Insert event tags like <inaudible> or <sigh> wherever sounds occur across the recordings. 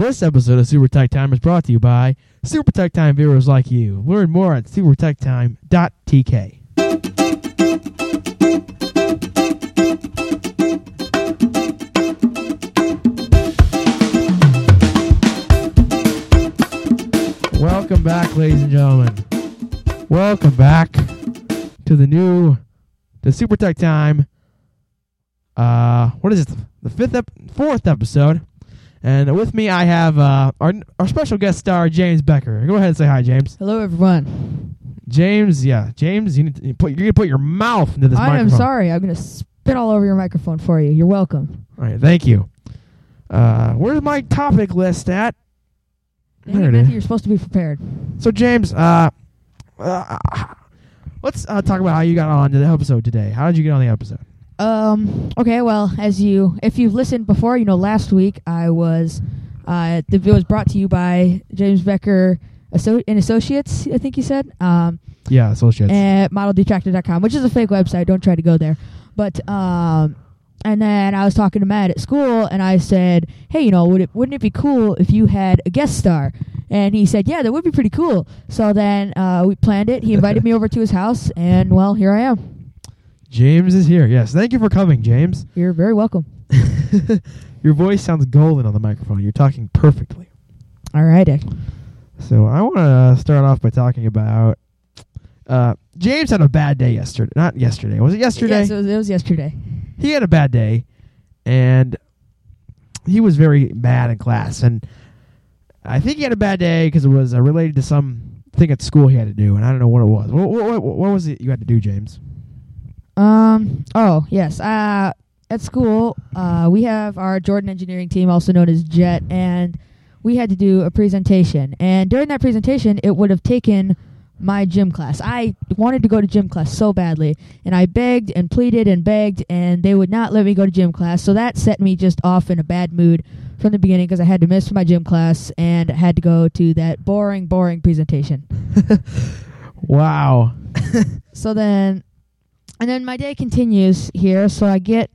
This episode of Super Tech Time is brought to you by Super Tech Time viewers like you. Learn more at supertechtime.tk. Welcome back, ladies and gentlemen. Welcome back to the new, the Super Tech Time. Uh, what is it? The fifth, ep- fourth episode. And with me, I have uh, our our special guest star, James Becker. Go ahead and say hi, James. Hello, everyone. James, yeah, James, you need to you put you're gonna put your mouth into this I am sorry. I'm going to spit all over your microphone for you. You're welcome. All right, thank you. Uh, where's my topic list at? Dang There it, it Matthew, is. you're supposed to be prepared. So, James, uh, uh let's uh, talk about how you got on to the episode today. How did you get on the episode? Um. Okay. Well, as you, if you've listened before, you know last week I was, uh, the video was brought to you by James Becker Asso- and Associates. I think you said. Um. Yeah, associates. at modeldetractor.com, which is a fake website. Don't try to go there. But um, and then I was talking to Matt at school, and I said, "Hey, you know, would it wouldn't it be cool if you had a guest star?" And he said, "Yeah, that would be pretty cool." So then uh, we planned it. He invited <laughs> me over to his house, and well, here I am. James is here. Yes, thank you for coming, James. You're very welcome. <laughs> Your voice sounds golden on the microphone. You're talking perfectly. All right. So I want to start off by talking about uh, James had a bad day yesterday. Not yesterday. Was it yesterday? Yes, it was, it was yesterday. he had a bad day, and he was very bad in class. And I think he had a bad day because it was uh, related to some thing at school he had to do, and I don't know what it was. What, what, what, what was it you had to do, James? Um. Oh yes. Uh, at school, uh, we have our Jordan Engineering team, also known as JET, and we had to do a presentation. And during that presentation, it would have taken my gym class. I wanted to go to gym class so badly, and I begged and pleaded and begged, and they would not let me go to gym class. So that set me just off in a bad mood from the beginning because I had to miss my gym class and had to go to that boring, boring presentation. <laughs> Wow. <laughs> So then, and then my day continues here. So I get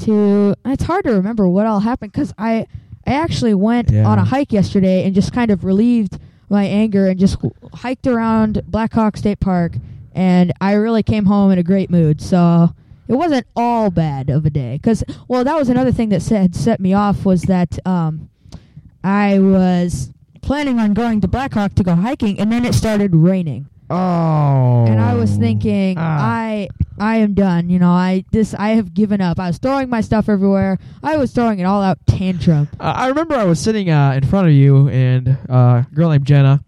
to. It's hard to remember what all happened because I, I actually went Yeah. on a hike yesterday and just kind of relieved my anger and just hiked around Black Hawk State Park, and I really came home in a great mood. So it wasn't all bad of a day. Cause well, that was another thing that set set me off was that um, I was planning on going to Black Hawk to go hiking, and then it started raining Oh. and I was thinking, Ah. I I am done. You know, I this I have given up. I was throwing my stuff everywhere. I was throwing it all out tantrum. Uh, I remember I was sitting uh, in front of you and uh, a girl named Jenna,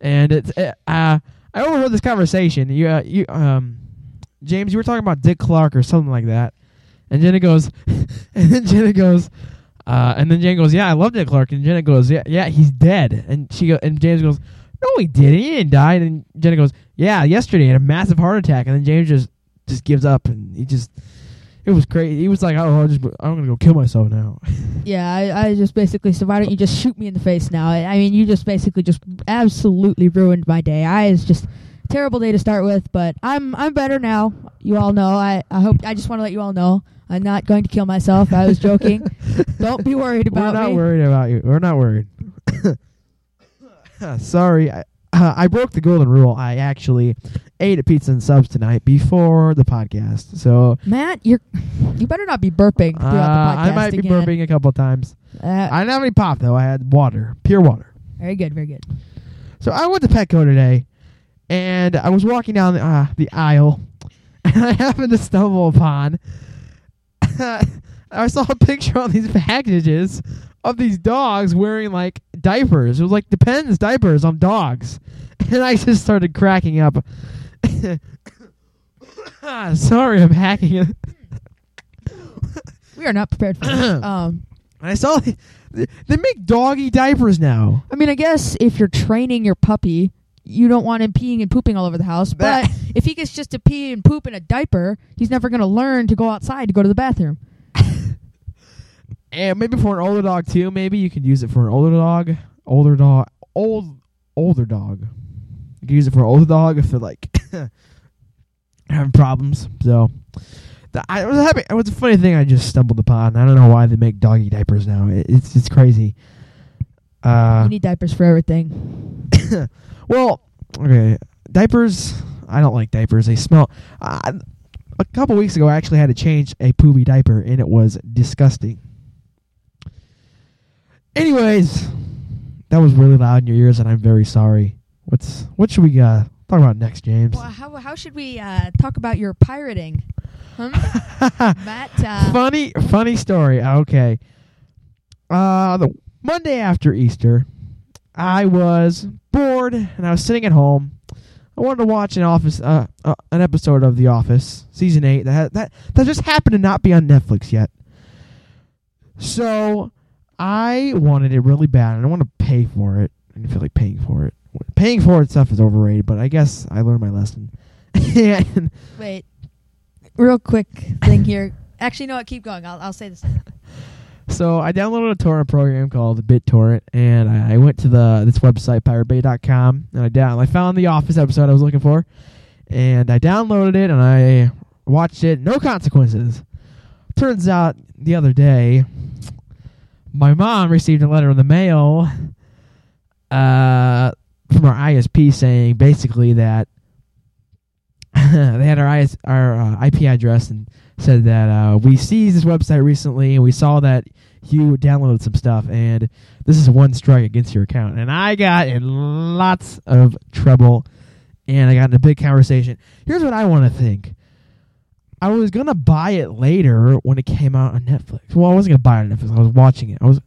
and it's uh, uh, I overheard this conversation. You, uh, you, um, James, you were talking about Dick Clark or something like that, and Jenna goes, <laughs> and then Jenna goes, uh, and then Jen goes, "Yeah, I love Dick Clark," and Jenna goes, "Yeah, yeah, he's dead," and she go, and James goes, "No, he didn't. He didn't die." And Jenna goes, "Yeah, yesterday he had a massive heart attack," and then James just just gives up, and he just. It was crazy. He was like, "Oh, I'll just, I'm gonna go kill myself now." <laughs> Yeah, I, I just basically said, why don't you just shoot me in the face now? I, I mean, you just basically just absolutely ruined my day. I it's just a terrible day to start with, but I'm I'm better now. You all know. I I hope. I just want to let you all know. I'm not going to kill myself. I was joking. <laughs> Don't be worried about We're not me. worried about you. We're not worried. <laughs> <laughs> Sorry, I, uh, I broke the golden rule. I actually ate a pizza and subs tonight before the podcast. So Matt, you're you better not be burping uh, the podcast I might be again. burping a couple times. Uh, I didn't have any pop though. I had water, pure water. very good, very good. So I went to Petco today, and I was walking down the, uh, the aisle, <laughs> and I happened to stumble upon. <laughs> I saw a picture on these packages of these dogs wearing like diapers. It was like Depends diapers on dogs, <laughs> and I just started cracking up. <coughs> Sorry, I'm hacking it. <laughs> We are not prepared for this. <coughs> Um, I saw they, they make doggy diapers now. I mean, I guess if you're training your puppy, you don't want him peeing and pooping all over the house. That- But if he gets just to pee and poop in a diaper, he's never going to learn to go outside to go to the bathroom. And maybe for an older dog too. Maybe you can use it for an older dog. Older dog. Old. Older dog. You can use it for an older dog if they're like <coughs> having problems. So, the, I was happy. It was a funny thing I just stumbled upon. I don't know why they make doggy diapers now. It, it's it's crazy. Uh, you need diapers for everything. <coughs> well, okay, diapers. I don't like diapers. They smell. Uh, a couple weeks ago, I actually had to change a poopy diaper, and it was disgusting. Anyways, that was really loud in your ears, and I'm very sorry. What's what should we uh, talk about next, James? Well, how how should we uh, talk about your pirating? Hmm? <laughs> Matt, uh, funny, funny story. Okay, uh, the Monday after Easter, I was bored and I was sitting at home. I wanted to watch an office, uh, uh, an episode of The Office, season eight. That ha- that that just happened to not be on Netflix yet. So I wanted it really bad, and I want to pay for it. I didn't feel like paying for it. Paying for it stuff is overrated, but I guess I learned my lesson. <laughs> wait, real quick thing here. Actually, no? Keep going. I'll I'll say this. So I downloaded a torrent program called BitTorrent, and I, I went to the this website piratebay.com, and I down I found the Office episode I was looking for, and I downloaded it and I watched it. No consequences. Turns out the other day, my mom received a letter in the mail uh, from our ISP saying basically that <laughs> they had our IS, our uh, IP address and said that uh, we seized this website recently and we saw that you downloaded some stuff and this is one strike against your account. And I got in lots of trouble and I got in a big conversation. Here's what I want to think. I was gonna buy it later when it came out on Netflix. Well, I wasn't gonna buy it on Netflix. I was watching it. I was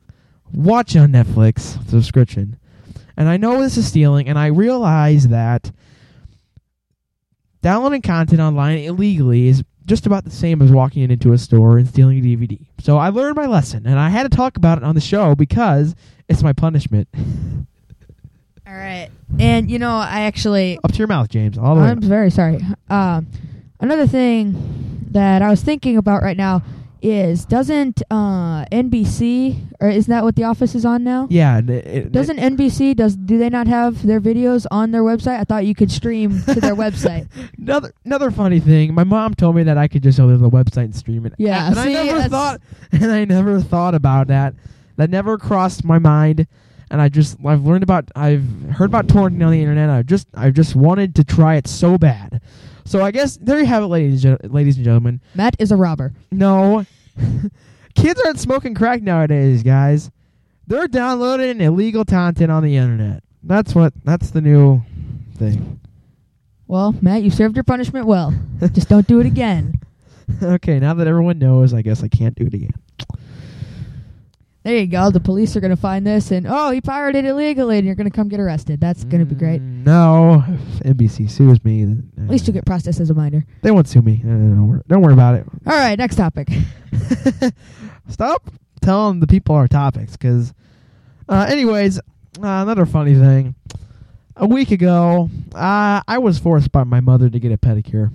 watching on Netflix subscription, and I know this is stealing. And I realize that downloading content online illegally is just about the same as walking into a store and stealing a DVD. So I learned my lesson, and I had to talk about it on the show because it's my punishment. All right, and you know, I actually Up to your mouth, James. All the way. I'm very sorry. Um, another thing that I was thinking about right now is doesn't uh, NBC or is that what The Office is on now? yeah. and It, it, Doesn't NBC does do they not have their videos on their website? I thought you could stream to their website. <laughs> Another another funny thing. My mom told me that I could just go to the website and stream it. Yeah, and see, I never thought, <laughs> and I never thought about that. That never crossed my mind. And I just I've learned about I've heard about torrenting on the internet. I just I just wanted to try it so bad. So I guess there you have it, ladies and ladies and gentlemen. Matt is a robber. No, <laughs> kids aren't smoking crack nowadays, guys. They're downloading illegal content on the internet. That's what that's the new thing. Well, Matt, you served your punishment well. Just don't do it again. <laughs> okay, now that everyone knows, I guess I can't do it again. There you go. The police are gonna find this and oh, he pirated illegally, and you're gonna come get arrested. That's gonna be great. Mm, No, if NBC sues me. Then, uh, At least you'll get processed as a minor. They won't sue me. Uh, don't, worry, don't worry about it. All right, next topic. <laughs> Stop telling the people our topics, because. Uh, anyways, uh, another funny thing. A week ago, uh, I was forced by my mother to get a pedicure.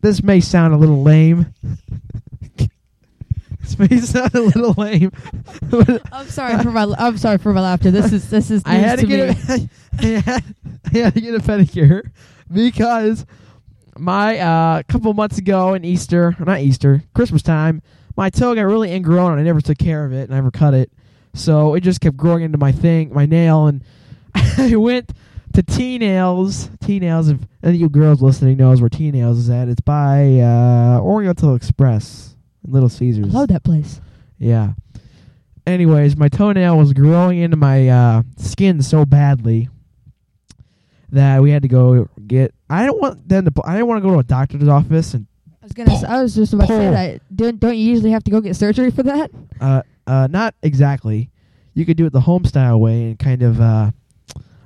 This may sound a little lame. <laughs> may <laughs> sound a little lame. <laughs> I'm sorry for my I'm sorry for my laughter. This is this is I had to, to get me. a, <laughs> I, had, I had to get a pedicure because my uh couple months ago in Easter, not Easter, Christmas time, my toe got really ingrown and I never took care of it and I never cut it. So it just kept growing into my thing, my nail and I went to T Nails. T Nails if any of you girls listening knows where T Nails is at. It's by uh Oriental Express Little I Caesars. love that place. Yeah. Anyways, my toenail was growing into my uh, skin so badly that we had to go get. I don't want them to. I didn't want to go to a doctor's office and I was gonna. Say, I was just about to say that. Don't don't you usually have to go get surgery for that? uh, uh, not exactly. You could do it the home style way and kind of. Uh,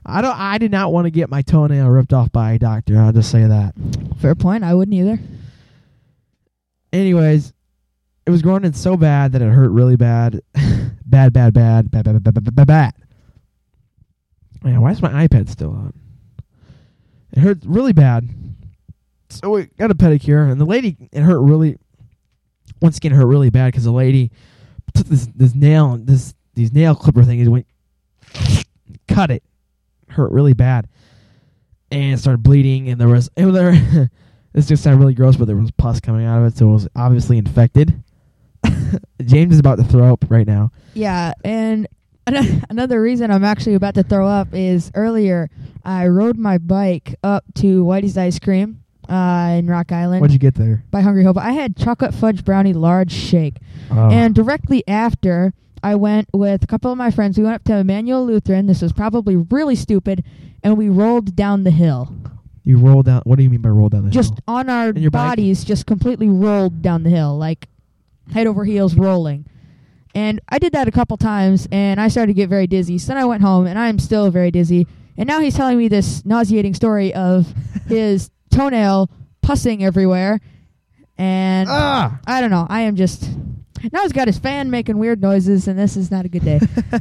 I don't. I did not want to get my toenail ripped off by a doctor. I'll just say that. Fair point. I wouldn't either. Anyways, it was growing in so bad that it hurt really bad. <laughs> bad, bad, bad, bad, bad, bad, bad, bad, bad. Man, why is my iPad still on? It hurt really bad. So we got a pedicure, and the lady, it hurt really. Once again, hurt really bad because the lady took this this nail, this these nail clipper thing, and went <sniffs> cut it. Hurt really bad, and it started bleeding, and there was <laughs> it was there. <laughs> this just sounded really gross, but there was pus coming out of it, so it was obviously infected. <laughs> James is about to throw up right now. Yeah, and <laughs> Another reason I'm actually about to throw up is earlier I rode my bike up to Whitey's Ice Cream uh, in Rock Island What'd you get there? by Hungry Hobo. I had chocolate fudge brownie large shake. Oh. And directly after, I went with a couple of my friends. We went up to Emmanuel Lutheran. This was probably really stupid. And we rolled down the hill. you rolled down. What do you mean by roll down the Just hill? Just on our your bike? bodies, just completely rolled down the hill, like head over heels rolling. And I did that a couple times, and I started to get very dizzy. So then I went home, and I'm still very dizzy. And now he's telling me this nauseating story of <laughs> his toenail pussing everywhere. And ah. I don't know. I am just now he's got his fan making weird noises, and this is not a good day. <laughs>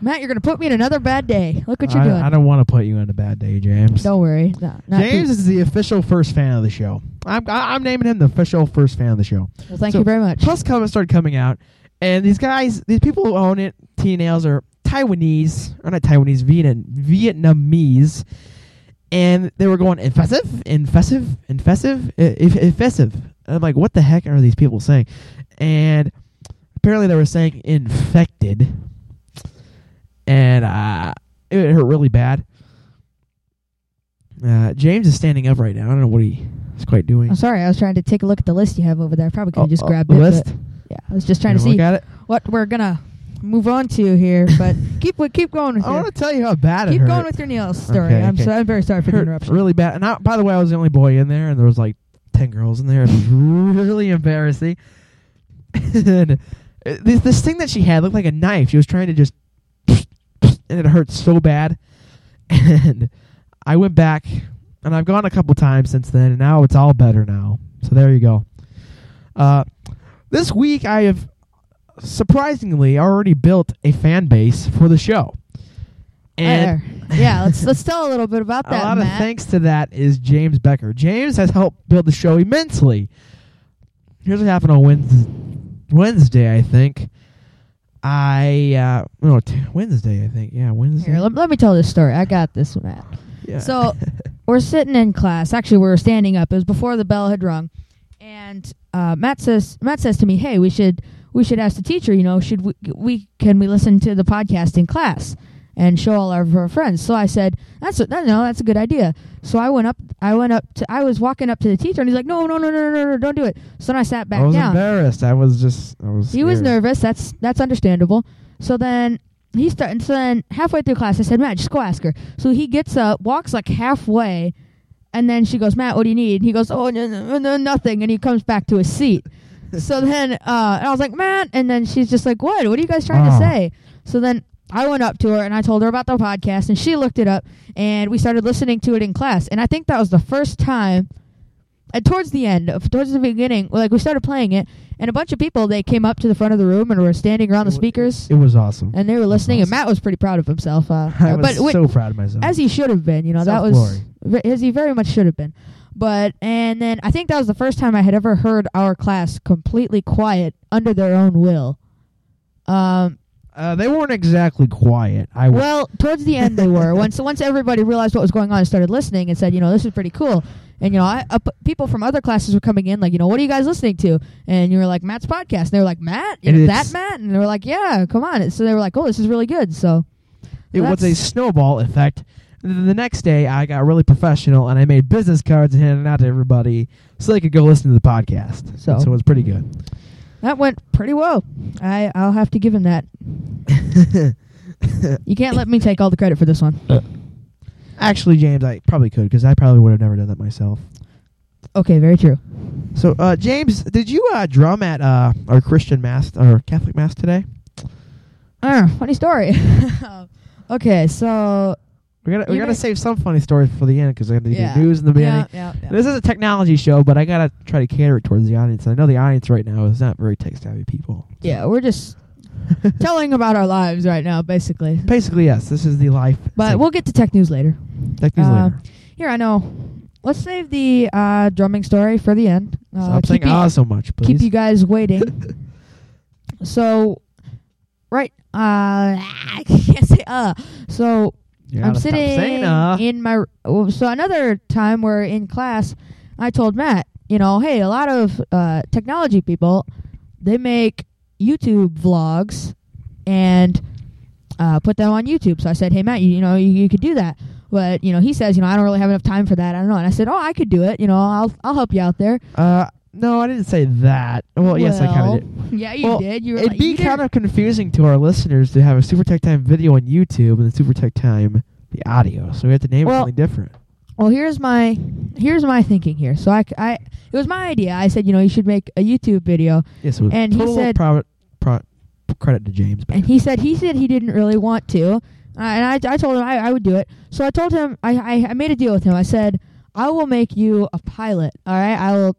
Matt, you're gonna put me in another bad day. Look what you're I, doing. I don't want to put you in a bad day, James. don't worry. No, James too- is the official first fan of the show. I'm I, I'm naming him the official first fan of the show. well, thank so- you very much. Plus, comments started coming out, and these guys, these people who own it, TNLs, are Taiwanese, or not Taiwanese, Vietnam, Vietnamese, and they were going infessive, infessive, infessive, i- if- infessive. I'm like, what the heck are these people saying? And apparently, they were saying infected, and uh, it hurt really bad. Uh, James is standing up right now. I don't know what he is quite doing. I'm sorry. I was trying to take a look at the list you have over there. I probably could have Oh, just oh, grabbed the it. list. yeah, I was just trying to see Look at it. what we're gonna move on to here. But <laughs> keep keep going with I want to tell you how bad it keep hurt. going with your Neil story. Okay, I'm okay. so I'm very sorry for the interruption. really bad. And I, by the way, I was the only boy in there, and there was like ten girls in there. It was <laughs> really embarrassing. <laughs> and uh, this this thing that she had looked like a knife. She was trying to just, and it hurt so bad. <laughs> And I went back, and I've gone a couple times since then, and now it's all better now. So there you go. Uh, this week I have surprisingly already built a fan base for the show. And There. yeah, let's let's tell a little bit about <laughs> that. a lot Matt. of thanks to that is James Becker. James has helped build the show immensely. Here's what happened on Wednesday, Wednesday I think. I uh no t- Wednesday I think yeah Wednesday Here, let, let me tell this story. I got this, Matt. yeah. So <laughs> we're sitting in class. Actually, we were standing up. It was before the bell had rung, and uh, Matt says Matt says to me, "Hey, we should we should ask the teacher. You know, should we, we can we listen to the podcast in class and show all of our friends?" So I said, "That's a, that, no, that's a good idea." So I went up. I went up to. I was walking up to the teacher, and he's like, "No, no, no, no, no, no, don't do it." So then I sat back I was down. embarrassed. I was just I was He was nervous. That's that's understandable. So then he started. So then halfway through class, I said, "Matt, just go ask her." So he gets up, walks like halfway, and then she goes, "Matt, what do you need?" And He goes, "Oh, no, no, no nothing," and he comes back to his seat. <laughs> so then, uh, and I was like, "Matt," and then she's just like, "What? What are you guys trying Oh. to say?" So then. I went up to her and I told her about the podcast, and she looked it up, and we started listening to it in class. And I think that was the first time and towards the end, of- towards the beginning, like we started playing it, and a bunch of people they came up to the front of the room and were standing around the It wa- speakers, It was awesome. and they were listening. And. Matt was pretty proud of himself. Uh, <laughs> I uh, was but so proud of myself. as he should have been, you know, that was Self-glory. as he very much should have been. But and then I think that was the first time I had ever heard our class completely quiet under their own will. Um, uh, they weren't exactly quiet. I well, towards the end they were. Once once everybody realized what was going on and started listening and said, you know, this is pretty cool. And you know, I, uh, p- people from other classes were coming in, like, you know, what are you guys listening to? And you were like, Matt's podcast. And they were like, Matt, is that Matt? And they were like, yeah, come on. So they were like, oh, this is really good. So it was a snowball effect. The next day, I got really professional and I made business cards and handed out to everybody so they could go listen to the podcast. So- so it was pretty good. That went pretty well. I I'll have to give him that. <laughs> You can't let me take all the credit for this one. Actually, James, I probably could because I probably would have never done that myself. Okay, very true. So, uh, James, did you uh, drum at uh, our Christian mass or Catholic mass today? Uh, funny story. <laughs> okay, so We gotta we gotta save some funny stories for the end because I got to Yeah. do news in the beginning. yeah, yeah. This is a technology show, but I gotta try to cater it towards the audience. I know the audience right now is not very tech savvy people. yeah, we're just <laughs> telling about our lives right now, basically. Basically, yes. This is the life. But we'll get to tech news later. tech news uh, later. Here, I know. Let's save the uh, drumming story for the end. Uh, Stop saying ah so much, please. keep you guys waiting. <laughs> so, right. Uh, <laughs> I can't say uh. So, You I'm sitting saying, uh. in my. oh, So, another time we're in class, I told Matt, you know, hey, a lot of uh, technology people, they make YouTube vlogs and uh, put them on YouTube. So I said, hey Matt, you, you know you, you could do that. But you know he says, you know I don't really have enough time for that. I don't know. And I said, oh I could do it. You know I'll I'll help you out there. Uh, no, I didn't say that. Well, yes, I kind of did. Yeah, you Well, did. You were It'd like, be kind of confusing to our listeners to have a Super Tech Time video on YouTube and the Super Tech Time the audio. So we have to name Well- it something different. Well, here's my here's my thinking here. So I, I it was my idea. I said, you know, you should make a YouTube video, Yes, it was and he said- private, pro, credit to James. and he said he said he didn't really want to, uh, and I, I told him I, I would do it. So I told him I, I I made a deal with him. I said I will make you a pilot. All right, I will.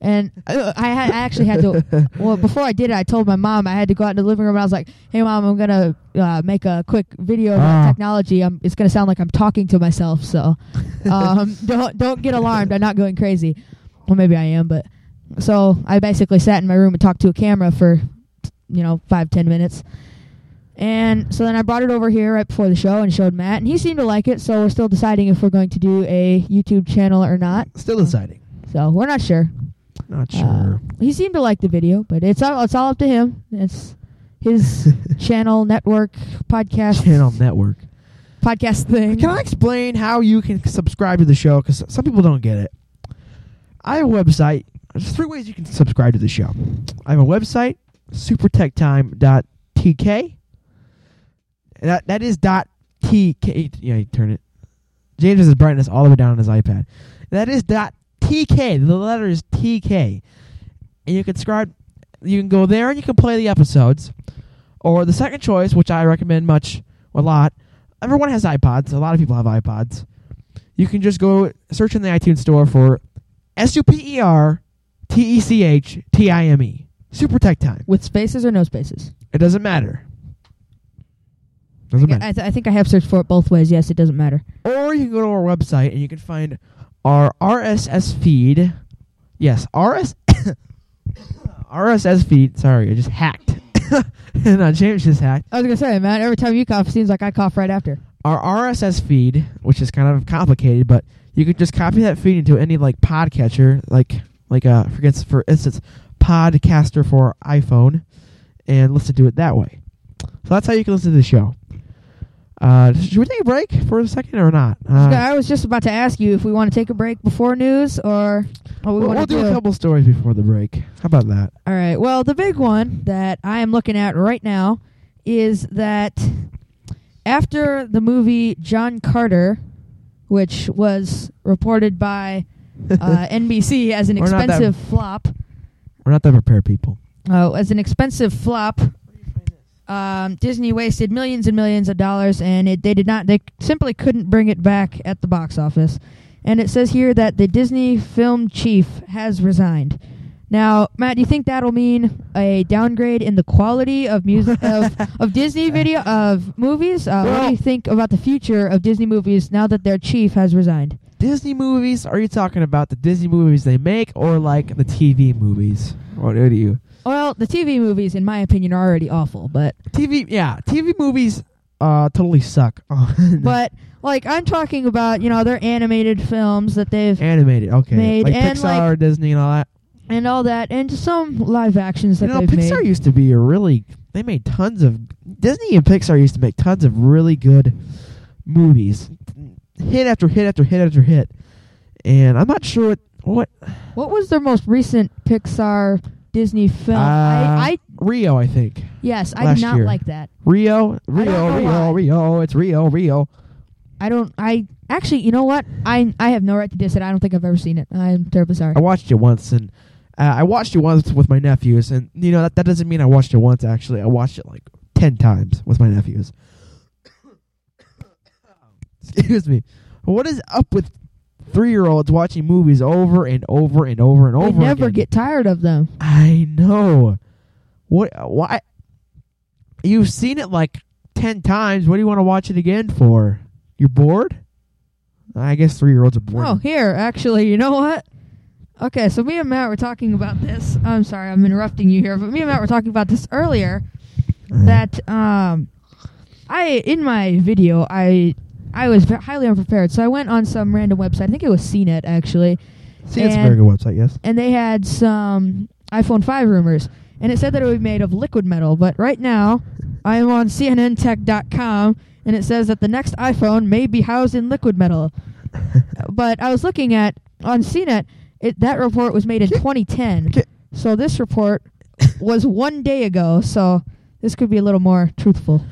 And I, I had I actually had to. <laughs> Well, before I did it, I told my mom I had to go out in the living room. and I was like, "Hey, mom, I'm gonna uh, make a quick video about Ah. technology. I'm, it's gonna sound like I'm talking to myself, so <laughs> um, don't don't get alarmed. I'm not going crazy. Well, maybe I am, but so I basically sat in my room and talked to a camera for you know five ten minutes. And so then I brought it over here right before the show and showed Matt, and he seemed to like it. So we're still deciding if we're going to do a YouTube channel or not. Still deciding. So we're not sure. Not Uh, sure. he seemed to like the video, but it's all it's all up to him. It's his <laughs> channel, network, podcast, Channel network. podcast thing. Can I explain how you can subscribe to the show? Because some people don't get it. I have a website. There's three ways you can subscribe to the show. I have a website, supertechtime.tk. That that is dot tk. Yeah, you turn it. James has brightness all the way down on his iPad. That is dot tk. The letter is tk, and you can subscribe. You can go there and you can play the episodes. Or the second choice, which I recommend much a lot, everyone has iPods. A lot of people have iPods. You can just go search in the iTunes store for S U P E R T E C H T I M E. Super Tech Time. With spaces or no spaces? It doesn't matter. Doesn't matter. I, th- I think I have searched for it both ways. Yes, it doesn't matter. Or you can go to our website and you can find our RSS feed. Yes, RS <coughs> RSS feed. Sorry, I just hacked. <coughs> and uh, James just hacked. I was gonna say, man, every time you cough, it seems like I cough right after. our RSS feed, which is kind of complicated, but you could just copy that feed into any like podcatcher, like like uh forgets for instance, Podcaster for iPhone, and listen to it that way. So that's how you can listen to the show. Uh, should we take a break for a second or not? Uh, I was just about to ask you if we want to take a break before news or we we'll, want we'll to do do. a couple stories before the break. How about that? All right. Well, the big one that I am looking at right now is that after the movie John Carter, which was reported by <laughs> uh, NBC as an We're expensive flop, We're not that prepared, people. uh, as an expensive flop, um, Disney wasted millions and millions of dollars, and it, they did not. They simply couldn't bring it back at the box office. And it says here that the Disney film chief has resigned. Now, Matt, do you think that'll mean a downgrade in the quality of music <laughs> of, of Disney video of movies? Uh, what do you think about the future of Disney movies now that their chief has resigned? Disney movies? Are you talking about the Disney movies they make, or like the TV movies? What do you? Well, the TV movies, in my opinion, are already awful, but TV, yeah, TV movies uh totally suck. <laughs> but like I'm talking about, you know, their animated films that they've animated, okay, Made like and, Pixar, Disney, and all that. and all that, and some live actions that You know, they've Pixar made. used to be a really. They made tons of Disney and Pixar used to make tons of really good movies, hit after hit after hit after hit, and I'm not sure what. what What was their most recent Pixar Disney film? uh, I, I Rio, I think. yes, I did not year. like that. Rio, Rio, Rio, why. Rio. It's Rio, Rio. I don't. I actually, you know what? I I have no right to diss it. I don't think I've ever seen it. I'm terribly sorry. I watched it once, and uh, I watched it once with my nephews, and you know that that doesn't mean I watched it once. Actually, I watched it like ten times with my nephews. <coughs> Excuse me. What is up with three-year-olds watching movies over and over and over and over? never again? get tired of them. I know. What? Why? You've seen it like ten times. What do you want to watch it again for? You're bored. I guess three-year-olds are bored. Oh, here, actually, you know what? Okay, so me and Matt were talking about this. I'm sorry, I'm interrupting you here, but me and Matt were talking about this earlier. That um, I in my video, I I was highly unprepared, so I went on some random website. I think it was CNET actually, See, it's a very good website. Yes. and they had some iPhone 5 rumors, and it said that it would be made of liquid metal. But right now, I am on CNNTech.com, and it says that the next iPhone may be housed in liquid metal. <laughs> but I was looking at on CNET. It, that report was made in 2010. So this report was <laughs> one day ago. So this could be a little more truthful.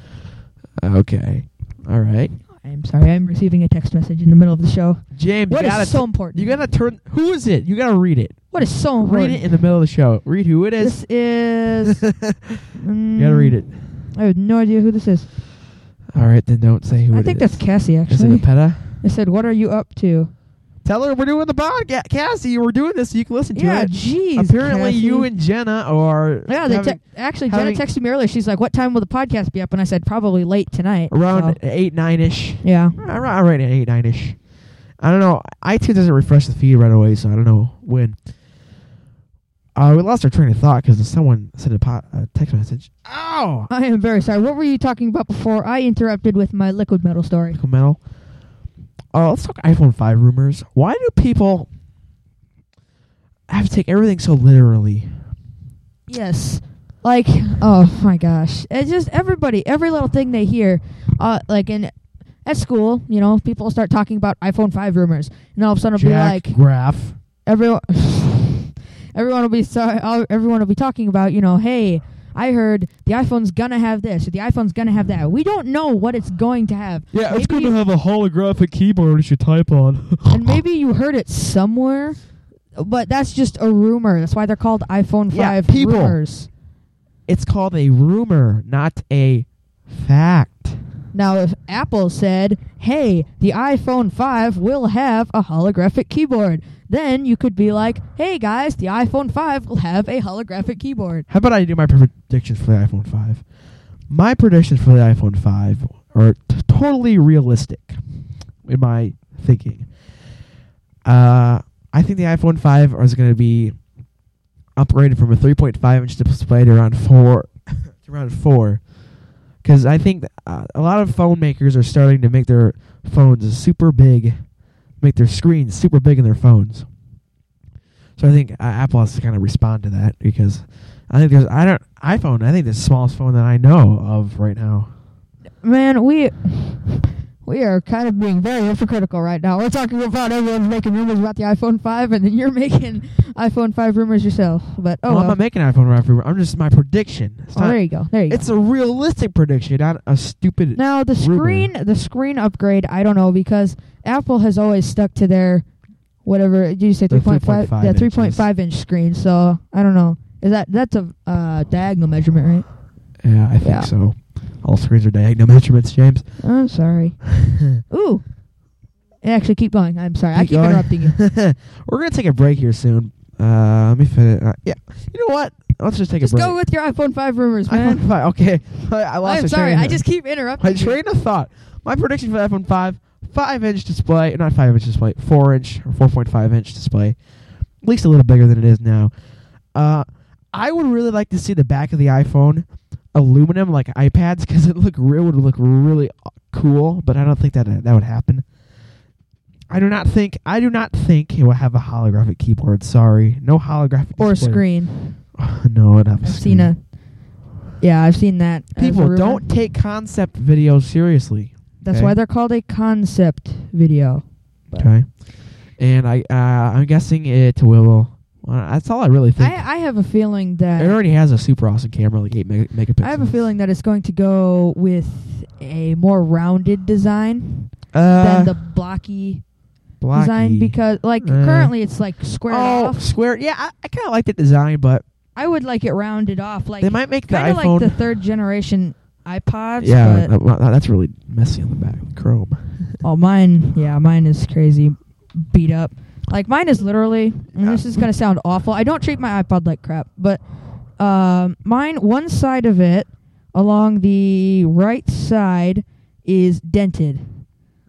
okay. All right. I'm sorry. I'm receiving a text message in the middle of the show. James, What you is so important? you gotta turn. Who is it? You gotta read it. what is so important? Read it in the middle of the show. Read who it is. This is. <laughs> you mm, gotta read it. I have no idea who this is. All right, then don't say who I think is. that's Cassie. Is it Actually, a peta? I said, "What are you up to?" Tell her we're doing the podcast, Cassie. We're doing this so you can listen to Yeah, it. Yeah, jeez. Apparently, Cassie. you and Jenna are Yeah, they having actually having- Jenna texted me earlier. She's like, "What time will the podcast be up?" And I said, "Probably late tonight." around So, eight nine ish. yeah. Around right at eight nine ish. I don't know. iTunes doesn't refresh the feed right away, so I don't know when. Uh, we lost our train of thought because someone sent a, a text message. Oh, I am very sorry. What were you talking about before I interrupted with my liquid metal story? Nickel metal. Uh, let's talk iPhone 5 rumors. Why do people have to take everything so literally? Yes. Like, oh my gosh. It's just everybody, every little thing they hear, uh, like in at school, you know, people start talking about iPhone 5 rumors. And all of a sudden it'll Jack be like, Graph. everyone, <sighs> everyone will be sorry, everyone will be talking about, you know, hey, I heard the iPhone's gonna have this, or the iPhone's gonna have that. We don't know what it's going to have. Yeah, maybe- it's gonna have a holographic keyboard you should type on. <laughs> and maybe you heard it somewhere, but that's just a rumor. That's why they're called iPhone 5 Yeah, people. rumors. it's called a rumor, not a fact. Now, if Apple said, hey, the iPhone 5 will have a holographic keyboard, then you could be like, hey guys, the iPhone 5 will have a holographic keyboard. How about I do my predictions for the iPhone 5? My predictions for the iPhone 5 are t- totally realistic in my thinking. Uh, I think the iPhone 5 is going to be upgraded from a 3.5 inch display to around 4 <coughs> to around 4 cuz I think th- uh, a lot of phone makers are starting to make their phones super big, make their screens super big in their phones. So I think uh, Apple has to kind of respond to that because I think there's I don't iPhone. I think the smallest phone that I know of right now. Man, we we are kind of being very hypocritical right now. We're talking about everyone's making rumors about the iPhone 5, and then you're <laughs> making iPhone 5 rumors yourself. But oh, well, I'm not making iPhone 5 rumors. I'm just my prediction. It's, Oh, not- there you go. There you it's go. a realistic prediction, not a stupid. Now the rumor. screen, the screen upgrade, I don't know because Apple has always stuck to their whatever. Did you say The 3.5? 3.5 Yeah, inches. 3.5 inch screen. So I don't know. Is that that's a uh, diagonal measurement, right? Yeah, I think Yeah. so. All screens are diagonal measurements, James. I'm sorry. <laughs> Ooh. Actually, keep going. I'm sorry. I Keep keep going. interrupting you. <laughs> We're gonna take a break here soon. Uh, let me finish. Uh, yeah, you know what? Let's just take Just a break. go with your iPhone 5 rumors, iPhone man. 5. Okay, I, <laughs> I lost. I'm sorry. I just keep interrupting. My train of thought. My prediction for the iPhone 5, 5 inch display, not 5 inch display, 4 inch or 4.5 inch display. At least a little bigger than it is now. Uh, I would really like to see the back of the iPhone aluminum like iPads <laughs> because it look re- would look really uh, cool, but I don't think that that would happen. I do not think I do not think it will have a holographic keyboard. Sorry, no holographic or display. screen. <sighs> no, it'd have a I've screen. seen a. Yeah, I've seen that. People don't take concept videos seriously. That's okay? why they're called a concept video. Okay. And I, uh, I'm guessing it will. Well, that's all I really think. I, I have a feeling that it already has a super awesome camera, like eight meg- megapixels. I have a feeling that it's going to go with a more rounded design uh, than the blocky, blocky. design because, like, Uh, currently it's like squared oh off. square. Yeah, I, I kind of like that design, but I would like it rounded off, like they might make the iPhone. like the third generation iPods. yeah, that's really messy on the back Chrome. oh, mine, yeah, mine is crazy, beat up. Like mine is literally, and this is gonna sound awful. I don't treat my iPod like crap, but um, mine one side of it along the right side is dented,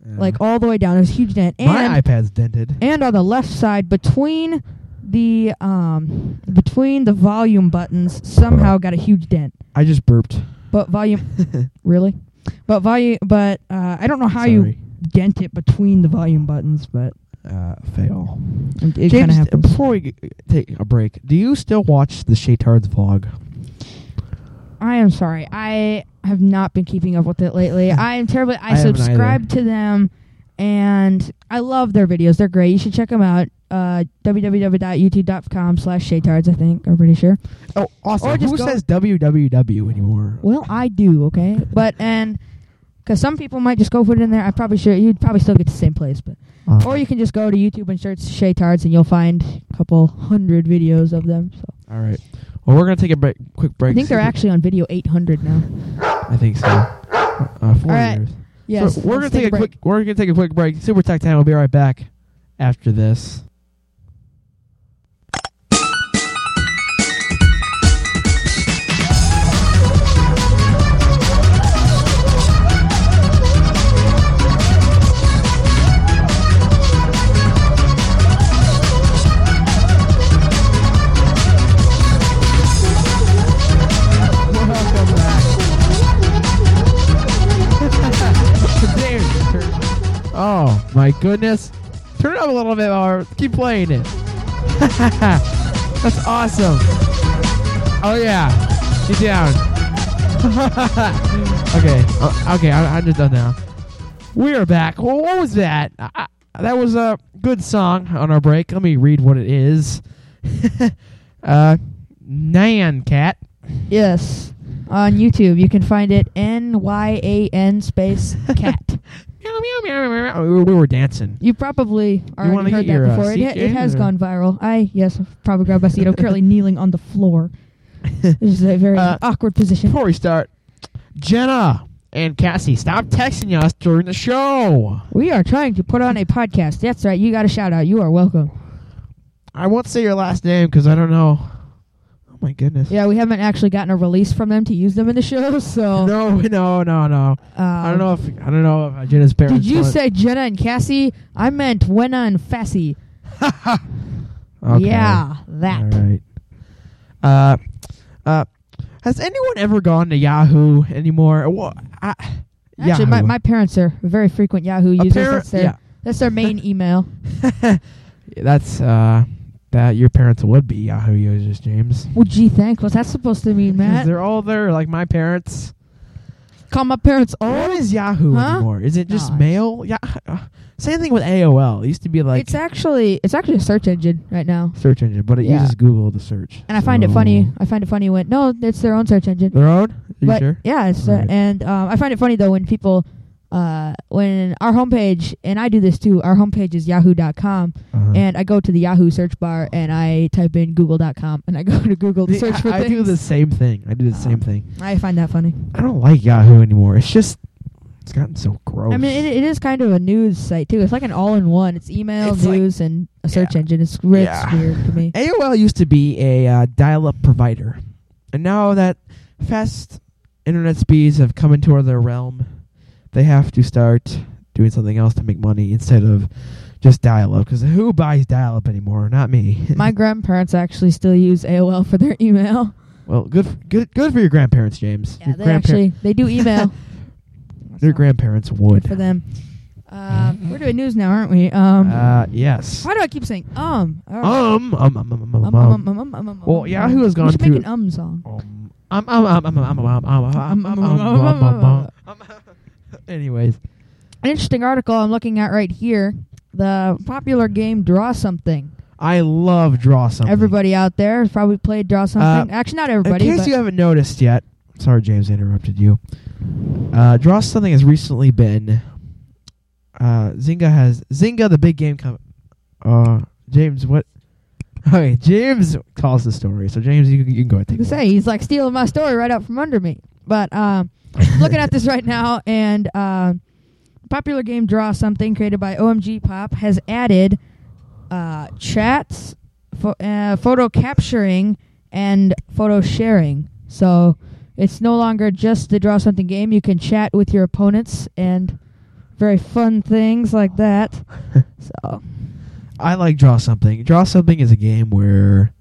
Uh, like all the way down. There's a huge dent, my and iPad's dented. and on the left side between the um between the volume buttons somehow got a huge dent. I just burped. But volume, <laughs> really, but volume, but uh, I don't know how you dent it between the volume buttons, but uh, fail. it, it kind of happens. before we g- take a break, do you still watch the Shaytards vlog? I am sorry. I have not been keeping up with it lately. <laughs> I am terribly. I, I haven't subscribe to them, and I love their videos. They're great. You should check them out. Uh, www.youtube.com slash shaytards, I think. I'm pretty sure. Oh, awesome. Or just Who go- says www anymore? Well, I do, okay? but, and, because some people might just go put it in there. I probably should. You'd probably still get the same place, but. Uh, Or you can just go to YouTube and search Shay Shaytards, and you'll find a couple hundred videos of them. So all right. Well, we're gonna take a break, quick break. I think they're actually on video 800 now. I think so. Uh, four All right. years. Yes. So we're gonna let's take, a, quick. We're gonna take a quick break. Super Tech Time. We'll be right back after this. My goodness! Turn it up a little bit more. Keep playing it. <laughs> That's awesome. Oh yeah, get down. <laughs> okay, uh, okay, I, I'm just done now. We are back. Well, what was that? I- that was a good song on our break. Let me read what it is. <laughs> uh, Nyan Cat. Yes. On YouTube, you can find it N Y A N space cat. Meow, meow, meow, meow, meow. We were- dancing. You probably wanna already heard get your, that uh, before. it, it has or- gone viral. I yes, probably grabbed my seat. I'm currently <laughs> kneeling on the floor. <laughs> This is a very Uh, awkward position. Before we start, Jenna and Cassie, stop texting us during the show. We are trying to put on a podcast. That's right. You got a shout out. You are welcome. I won't say your last name because I don't know. Oh my goodness. Yeah, we haven't actually gotten a release from them to use them in the show. <laughs> So <laughs> No, no, no, no. I don't know if I don't know if Jenna's parents. Did you want- say Jenna and Cassie? I meant Wenna and Fassie. <laughs> Okay. Yeah, that. All right. Uh, uh, has anyone ever gone to Yahoo anymore? Well, I, Actually, my, Yahoo. my parents are very frequent Yahoo users. That's their yeah. that's their main email. That's uh, that your parents would be Yahoo users, James. Well, gee, thanks. What's that supposed to mean, Matt? They're all there, like my parents. Call my parents What old. is Yahoo Huh? anymore? Is it just No, mail? Yeah. uh, Same thing with AOL. It used to be like it's actually it's actually a search engine right now, search engine, but it Yeah. uses Google to search. and I find it funny. I find it funny when no, it's their own search engine. Their own? Are you but sure? yeah, it's uh, Right. and um, I find it funny though when people. Uh, when our homepage, and I do this too, our homepage is yahoo.com, Uh-huh. and I go to the Yahoo search bar and I type in google.com, and I go to Google to The- search for I, I things. do the same thing. I do the same thing. I find that funny. I don't like Yahoo anymore. It's just it's gotten so gross. I mean, it, it is kind of a news site too. It's like an all-in-one. It's email, It's like- news, and a search Yeah. engine. It's, it's Yeah. weird to me. <laughs> AOL used to be a uh, dial-up provider, and now that fast internet speeds have come into their realm, they have to start doing something else to make money instead of just dial-up. Because who buys dial-up anymore? Not me. My grandparents actually still use AOL for their email. well, good, f- good, good for your grandparents, James. Yeah, your they grandpar- actually they do email. their So, grandparents good would. for them. Um, we're doing news now, aren't we? Um, Uh, yes. why do I keep saying um? All right. Um, um, um, um, um, Um, um, um, um, um, um, um, um, Well, um, Yahoo has um. gone We should make through- an um song. Um, um, um, um, um, um, um, um, um, um, um, um, um, um. <laughs> Anyways, An interesting article I'm looking at right here. The popular game Draw Something. I love draw something. Everybody out there has probably played Draw Something. Actually, not everybody. In case you haven't noticed yet, sorry, James, I interrupted you. Uh, draw something has recently been. Uh, Zynga has Zynga, the big game company. Uh, James, what? <laughs> Okay, James calls the story. So James, you, you can go ahead. I and Take gonna say he's like stealing my story right out from under me. But um, looking at this right now, and um, popular game Draw Something, created by OMG Pop, has added uh, chats, pho- uh, photo capturing, and photo sharing. So it's no longer just the Draw Something game. You can chat with your opponents and very fun things like that. <laughs> so I like draw something. Draw something is a game where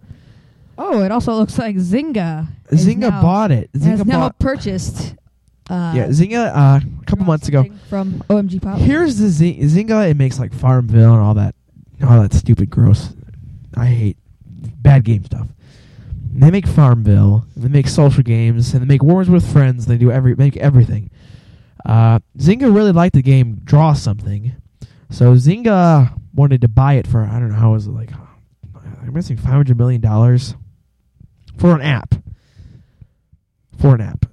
oh, it also looks like Zynga. Zynga bought it. has now bought. purchased. Uh, yeah, Zynga. Uh, a couple months ago. From OMG Pop. Here's the Z- Zynga. It makes like Farmville and all that, all that stupid, gross. I hate bad game stuff. They make Farmville. They make social games, and they make Words with Friends. They do every make everything. Uh, Zynga really liked the game Draw Something, so Zynga wanted to buy it for I don't know how was it like I'm guessing five hundred million dollars for an app. For an app.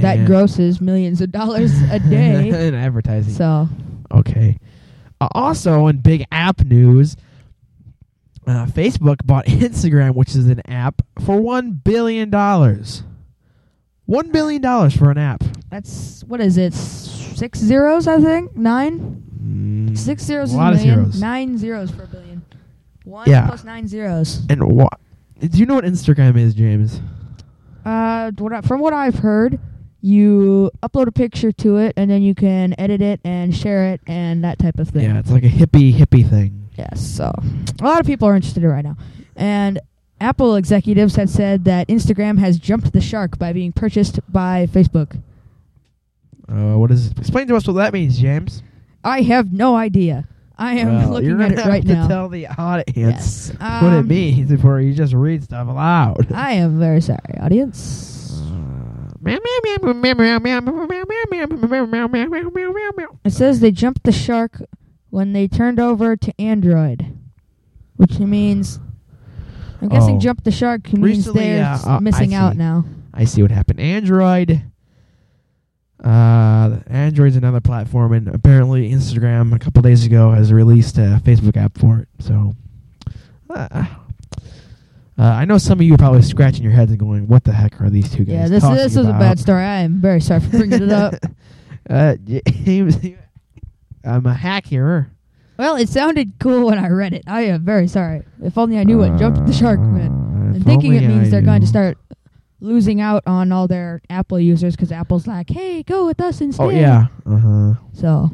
That grosses millions of dollars a day. <laughs> in advertising. so Okay. Uh, also, in big app news, uh, Facebook bought <laughs> Instagram, which is an app, for one billion dollars. One billion dollars for an app. that's what is it? Six zeros, I think. Nine. Mm, Six zeros a is lot a of zeros. Nine zeros for a billion. One Yeah. plus nine zeros. And what? Do you know what Instagram is, James? Uh, what I, from what I've heard, you upload a picture to it, and then you can edit it and share it and that type of thing. Yeah, it's like a hippie hippie thing. Yes. So a lot of people are interested in it right now, and Apple executives have said that Instagram has jumped the shark by being purchased by Facebook. Uh, what is? Explain to us what that means, James. I have no idea. I am Well, looking at it have right to now. Tell the audience yes. what it Um, means before you just read stuff aloud. I am very sorry, audience. It says they jumped the shark when they turned over to Android, which means I'm guessing Oh. jump the shark means Recently, they're uh, uh, missing out now. I see what happened. Android. Uh, Android's another platform, and apparently Instagram a couple days ago has released a Facebook app for it. So, uh, uh, I know some of you are probably scratching your heads and going, "What the heck are these two guys?" Yeah, this talking this is a bad story. I am very sorry for bringing it up. <laughs> uh, <laughs> I'm a hacker. Well, it sounded cool when I read it. I am very sorry. If only I knew what jumped the shark meant. Uh, I'm thinking it means I they're going to start losing out on all their Apple users because Apple's like, "Hey, go with us instead." Oh yeah. Uh huh. So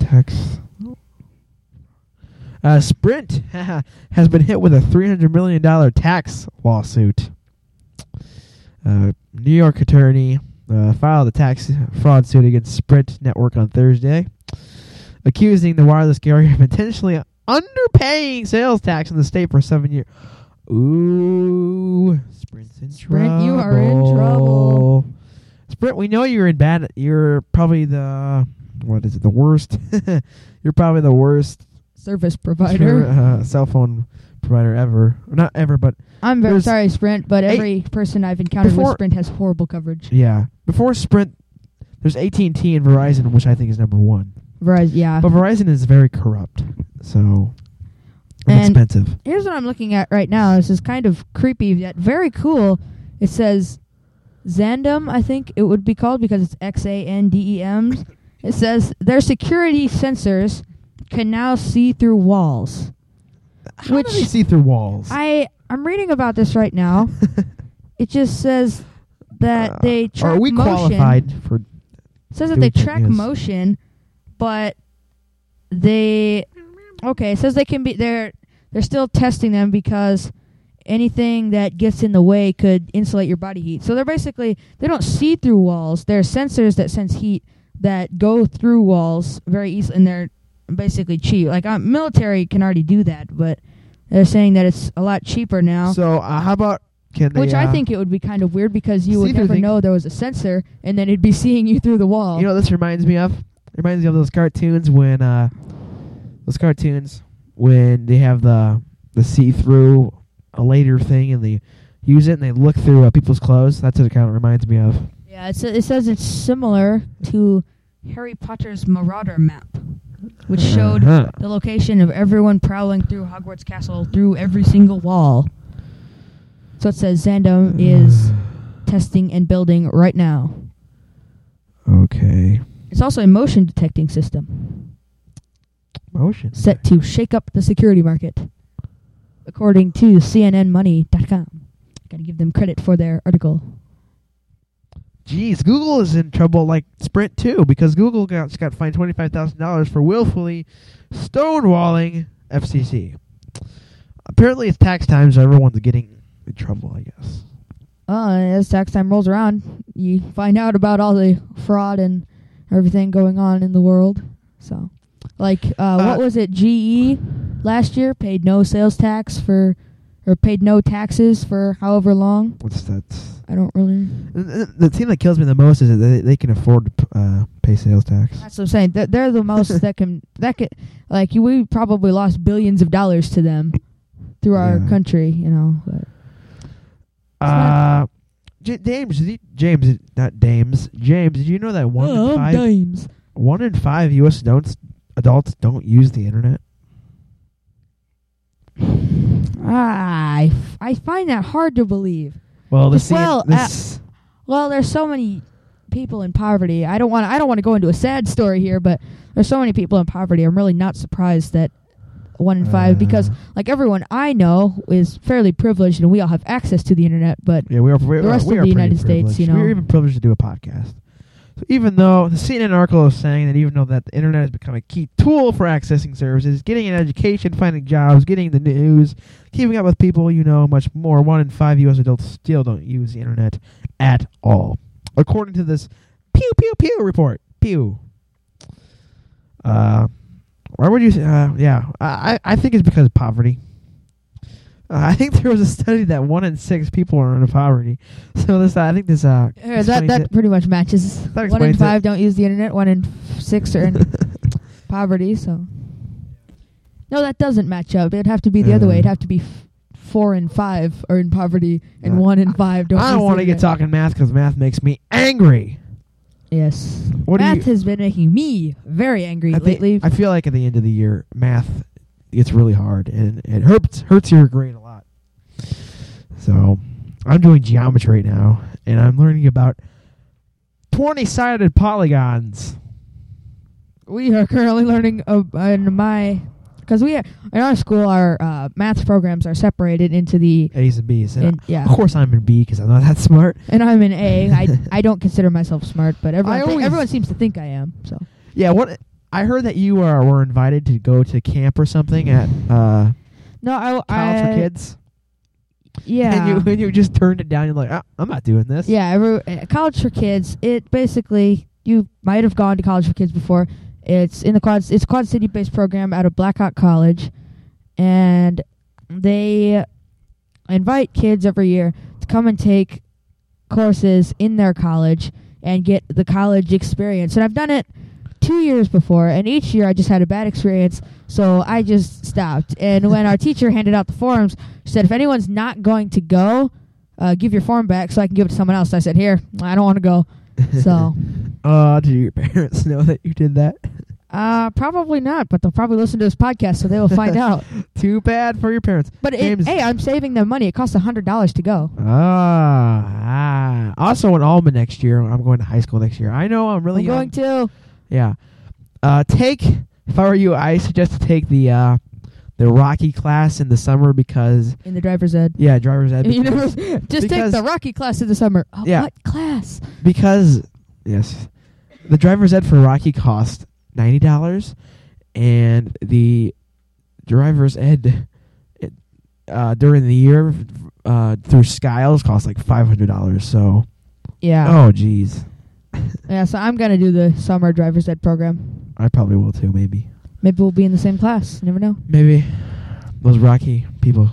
Text. Uh, Sprint <laughs> has been hit with a $300 million tax lawsuit. Uh, New York attorney uh, filed a tax fraud suit against Sprint Network on Thursday, accusing the wireless carrier of intentionally underpaying sales tax in the state for seven years. Ooh, Sprint's in Sprint, you are in trouble. trouble. Sprint, we know you're in bad. You're probably the what is it? The worst. <laughs> you're probably the worst service provider. uh, cell phone provider ever. Not ever, but I'm very sorry, Sprint, but every person I've encountered with Sprint has horrible coverage. yeah. Before Sprint, there's AT and T and Verizon, which I think is number one. Verizon, yeah. But Verizon is very corrupt, so And- expensive. Here's what I'm looking at right now. This is kind of creepy yet very cool. It says Xandem, I think it would be called because it's X A N D E M. It says their security sensors can now see through walls. How Which- do they see through walls? I I'm reading about this right now. <laughs> It just says that Uh, they track Are we motion. qualified for? Says that they track motion, but they okay. It says they can be they're they're still testing them because anything that gets in the way could insulate your body heat. So they're basically they don't see through walls. They're sensors that sense heat that go through walls very easily, and they're basically cheap. Like um, military can already do that, but they're saying that it's a lot cheaper now. So uh, how about can they? which I uh, think it would be kind of weird because you would never know there was a sensor, and then it'd be <laughs> seeing you through the wall. You know what this reminds me of? It reminds me of those cartoons when uh those cartoons when they have the the see through a later thing and they use it and they look through uh, people's clothes. That's what it kind of reminds me of. Yeah, it says it's similar to Harry Potter's Marauder map, which showed Uh-huh. the location of everyone prowling through Hogwarts Castle through every single wall. So it says Xandem is testing and building right now. Okay. It's also a motion detecting system Motion. set to shake up the security market, according to CNNMoney.com. Gotta give them credit for their article. Jeez, Google is in trouble like Sprint too because Google got got fined twenty five thousand dollars for willfully stonewalling FCC. Apparently, it's tax time, so everyone's getting in trouble. I guess. Uh, as tax time rolls around, you find out about all the fraud and everything going on in the world. So, like, uh, what Uh, was it? GE last year paid no sales tax for, or paid no taxes for however long. What's that? I don't really. The the thing that kills me the most is that they, they can afford to p- uh, pay sales tax. That's what I'm saying. They're, they're the most that can <laughs> that can like. We probably lost billions of dollars to them through our Yeah. country. You know. But Uh, J- James, did you- James, not Dames. James, did you know that one Oh, in five dimes. one in five U.S. adults adults don't use the internet? <sighs> I, f- I find that hard to believe. Well, well, this Well, there's so many people in poverty. I don't want I don't want to go into a sad story here, but there's so many people in poverty. I'm really not surprised that one in five because uh, like everyone I know is fairly privileged and we all have access to the internet, but yeah, we are we, the rest we of the United States, you know. we're even privileged to do a podcast. So even though the CNN article is saying that even though that the internet has become a key tool for accessing services, getting an education, finding jobs, getting the news, keeping up with people you know, much more, one in five U.S. adults still don't use the internet at all, according to this pew pew pew report. Pew. Uh, why would you? Uh, yeah, I I I think it's because of poverty. Uh, I think there was a study that one in six people are in poverty. So this, I think this, uh, uh, that that it. pretty much matches. That One in explains it. five don't use the internet. One in six are in <laughs> poverty. So no, that doesn't match up. It'd have to be the other way. Uh. It'd have to be f- four and five are in poverty, and Uh, one in five don't. I don't want to get talking math because math makes me angry. Yes. What Math has been making me very angry I, lately. I feel like at the end of the year, math gets really hard and it hurts hurts your grade a lot. So, I'm doing geometry right now, and I'm learning about twenty-sided polygons. we are currently learning uh, in my because we in our school our uh, math programs are separated into the A's and B's. And yeah Of course, I'm in B because I'm not that smart. and I'm in A. I <laughs> I don't consider myself smart, but everyone I thi- everyone seems to think I am. So Yeah, what I heard that you uh, were invited to go to camp or something at uh, no, I college I, for kids. Yeah, And you and you just turned it down. You're like, ah, I'm not doing this. yeah. Every, uh, college for kids. It basically you might have gone to college for kids before. It's in the quad. It's a Quad City based program out of Black Hawk College, and they invite kids every year to come and take courses in their college and get the college experience. And I've done it two years before, and each year I just had a bad experience, so I just stopped. And when our teacher handed out the forms, she said, if anyone's not going to go, uh, give your form back so I can give it to someone else. I said, here, I don't want to go. So, <laughs> uh, do your <laughs> parents know that you did that? uh, probably not, but they'll probably listen to this podcast, so they will find out. <laughs> Too bad for your parents. But it, hey, I'm saving them money. It costs a hundred dollars to go. Ah, ah. Also in Alma next year. I'm going to high school next year. I know I'm really I'm young. going to. Yeah. Uh, take if I were you, I suggest to take the uh, the Rocky class in the summer because In the driver's ed. yeah, driver's ed. <laughs> You Because, <laughs> just take the Rocky class in the summer. Oh, Yeah. What class? because yes, the driver's ed for Rocky cost ninety dollars, and the driver's ed it, uh, during the year uh, through Skiles cost like five hundred dollars. So Yeah. oh geez, Yeah, so I'm going to do the summer driver's ed program. I probably will too. Maybe Maybe we'll be in the same class. You never know. maybe those Rocky people.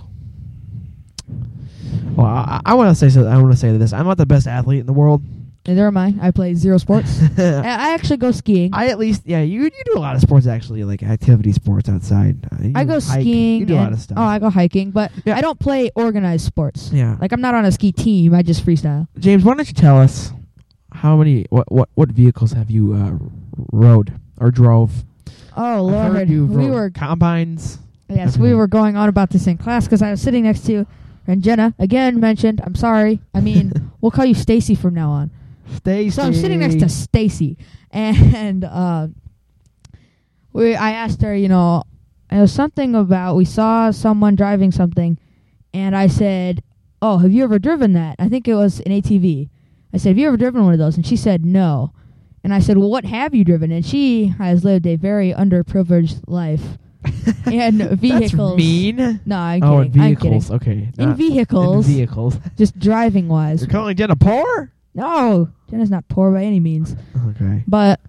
Well, I, I want to say so. I want to say this. I'm not the best athlete in the world. Neither am I. I play zero sports. I, <laughs> I I actually go skiing. I, at least yeah. You you do a lot of sports actually, like activity sports outside. Uh, you go hike, skiing. You do a lot of stuff. Oh, I go hiking, but Yeah. I don't play organized sports. yeah. Like I'm not on a ski team. I just freestyle. James, why don't you tell us how many what what what vehicles have you uh, rode or drove? Oh lord, we were combines. yes, we were going on about this in class because I was sitting next to, you, and Jenna again mentioned. I'm sorry. I mean, <laughs> we'll call you Stacy from now on. Stacy. So I'm sitting next to Stacy, and <laughs> uh, we. I asked her, you know, it was something about we saw someone driving something, and I said, "Oh, have you ever driven that?" I think it was an ATV. I said, "Have you ever driven one of those?" And she said, "No." And I said, "Well, what have you driven?" And she has lived a very underprivileged life <laughs> and vehicles. That's mean. No, I'm kidding. oh, in kidding. Kidding. vehicles. Okay. In vehicles, In vehicles. <laughs> just driving wise. You're calling Jenna poor? No, Jenna's not poor by any means. Okay. But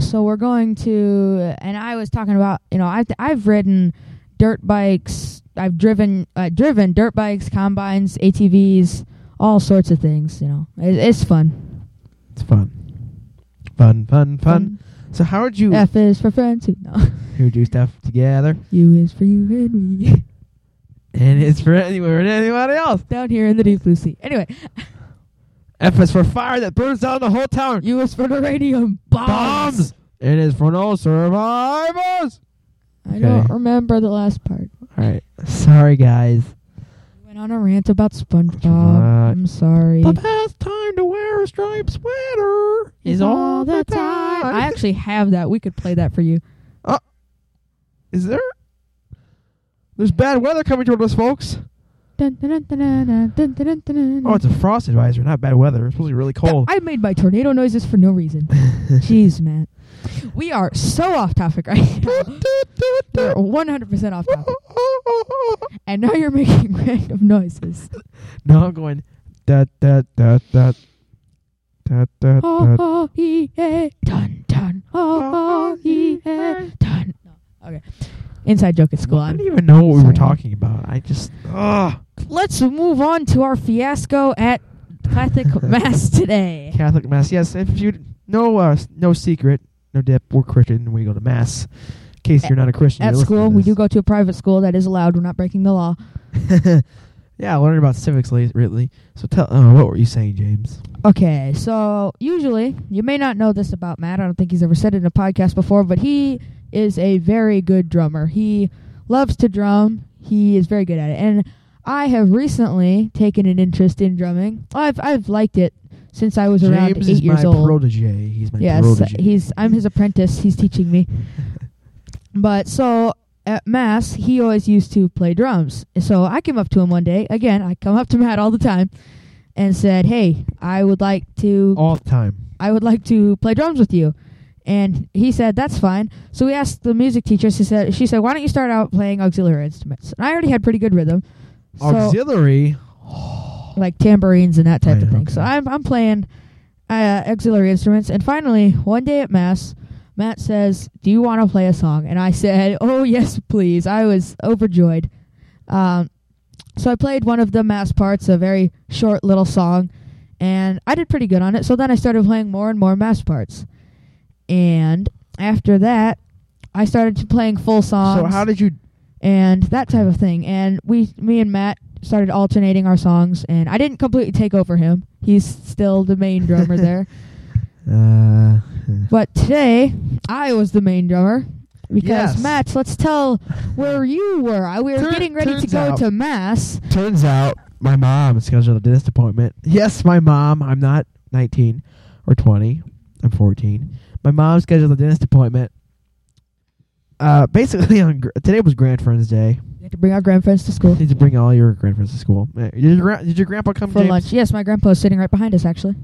so we're going to, and I was talking about, you know, I've I've ridden dirt bikes I've driven uh, driven dirt bikes, combines, ATVs, all sorts of things. You know, it, it's fun. It's fun. Fun, fun, fun. So how would you F is for friends who no. <laughs> who do stuff together? U is for you and me. <laughs> And it's for anywhere and anybody else. Down here in the deep blue sea. Anyway, F is for fire that burns down the whole town. U is for uranium bombs. Bombs. It is for no survivors. I Okay. don't remember the last part. All right. Sorry, guys on a rant about SpongeBob. I'm sorry. The best time to wear a striped sweater is all the time. I actually have that. We could play that for you. Uh, is there? There's bad weather coming toward us, folks. Oh, it's a frost advisory, not bad weather. It's supposed to be really cold. I made my tornado noises for no reason. <laughs> Jeez, man. We are so off topic right <laughs> now. We're 100% off topic. <laughs> And now you're <laughs> making random noises. <laughs> no, I'm going. Da da da da. Da da Oh, oh, ee, eh. Dun, dun. Oh, oh, ee, eh. Dun. No. Okay. Inside joke at school. I I'm don't even know what we were talking about. I just. Ugh. Let's move on to our fiasco at Catholic <laughs> Mass today. Catholic mass. Yes, if you no uh, no secret, no dip. We're Christian. And we go to mass. In case you're not a Christian, At school, we do go to a private school that is allowed. We're not breaking the law. <laughs> yeah, I learned about civics lately. So tell. Uh, what were you saying, James? Okay, so usually, you may not know this about Matt. I don't think he's ever said it in a podcast before, but he is a very good drummer. He loves to drum. He is very good at it. And I have recently taken an interest in drumming. I've I've liked it since I was around James 8 is years my old. protege. He's my yes, protege. he's I'm his apprentice. He's teaching me. <laughs> But so at mass, he always used to play drums. So I came up to him one day. Again, I come up to Matt all the time and said, "Hey, I would like to all the time. I would like to play drums with you." And he said, "That's fine." So we asked the music teacher. She said, "She said, why don't you start out playing auxiliary instruments?" And I already had pretty good rhythm, so Auxiliary. like tambourines and that type of thing. okay. So I'm I'm playing uh, auxiliary instruments. And finally, one day at mass, Matt says, "Do you want to play a song?" And I said, <laughs> "Oh yes, please." I was overjoyed. Um, so I played one of the mass parts, a very short little song, and I did pretty good on it. So then I started playing more and more mass parts, and after that, I started to playing full songs So how did you? and that type of thing. And we, me and Matt, started alternating our songs. And I didn't completely take over him; he's still the main drummer <laughs> there. Uh, But today, I was the main drummer because Yes. Matt. Let's tell where you were. I, we were Tur- getting ready to go out- to mass. turns out my mom scheduled a dentist appointment. Yes, my mom. I'm not 19 or 20. I'm 14. My mom scheduled a dentist appointment. Uh, basically <laughs> on gr- today was Grand Friends Day. We had to bring our grandparents to school You Need to bring all your grandparents to school. Uh, Did your, did your grandpa come for James? lunch. Yes, my grandpa was sitting right behind us. Actually,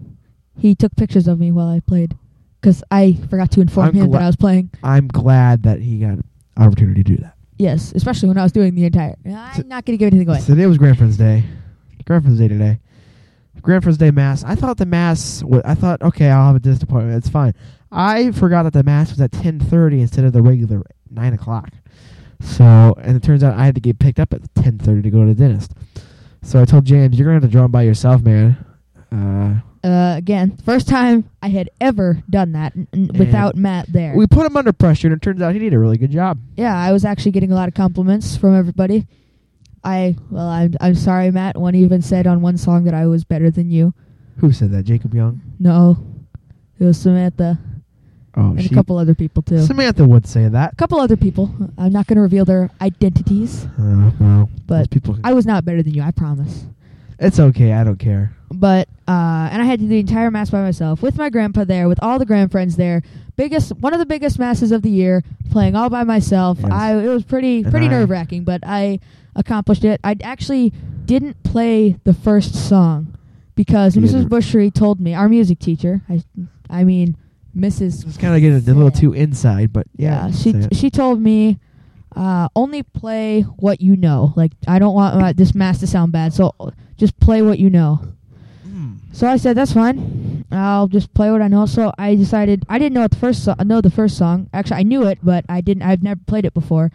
he took pictures of me while I played because I forgot to inform I'm him gla- that I was playing. I'm glad that he got an opportunity to do that. Yes, especially when I was doing the entire. I'm So- not going to give anything away. So today was Grand Friends Day. Grand Friends Day today. Grand Friends Day mass. I thought the mass. wa- I thought okay, I'll have a dentist appointment. It's fine. I forgot that the mass was at ten thirty instead of the regular nine o'clock. So and it turns out I had to get picked up at ten thirty to go to the dentist. So I told James, "You're gonna have to draw drum by yourself, man." Uh, Uh, again, first time I had ever done that n- n- without Matt there. we put him under pressure, and it turns out he did a really good job. yeah, I was actually getting a lot of compliments from everybody. I well, I'm I'm sorry, Matt. One even said on one song that I was better than you. Who said that? Jacob Young. No, it was Samantha Oh, and she. a couple other people too. Samantha would say that. a couple other people. I'm not going to reveal their identities, Uh, well, but people. I was not better than you. I promise. It's okay. I don't care. But uh, and I had to do the entire mass by myself with my grandpa there, with all the grandfriends there. Biggest, one of the biggest masses of the year, playing all by myself. Yes. I it was pretty And pretty nerve wracking, but I accomplished it. I actually didn't play the first song because Mrs. Bushery told me, our music teacher. I, I mean, Mrs. Just kind of getting a little too inside, but Yeah, yeah. she it. she told me uh, only play what you know. Like I don't want uh, this mass to sound bad, so just play what you know. Mm. So I said that's fine. I'll just play what I know. So I decided I didn't know the first so- know the first song. Actually, I knew it, but I didn't. I've never played it before.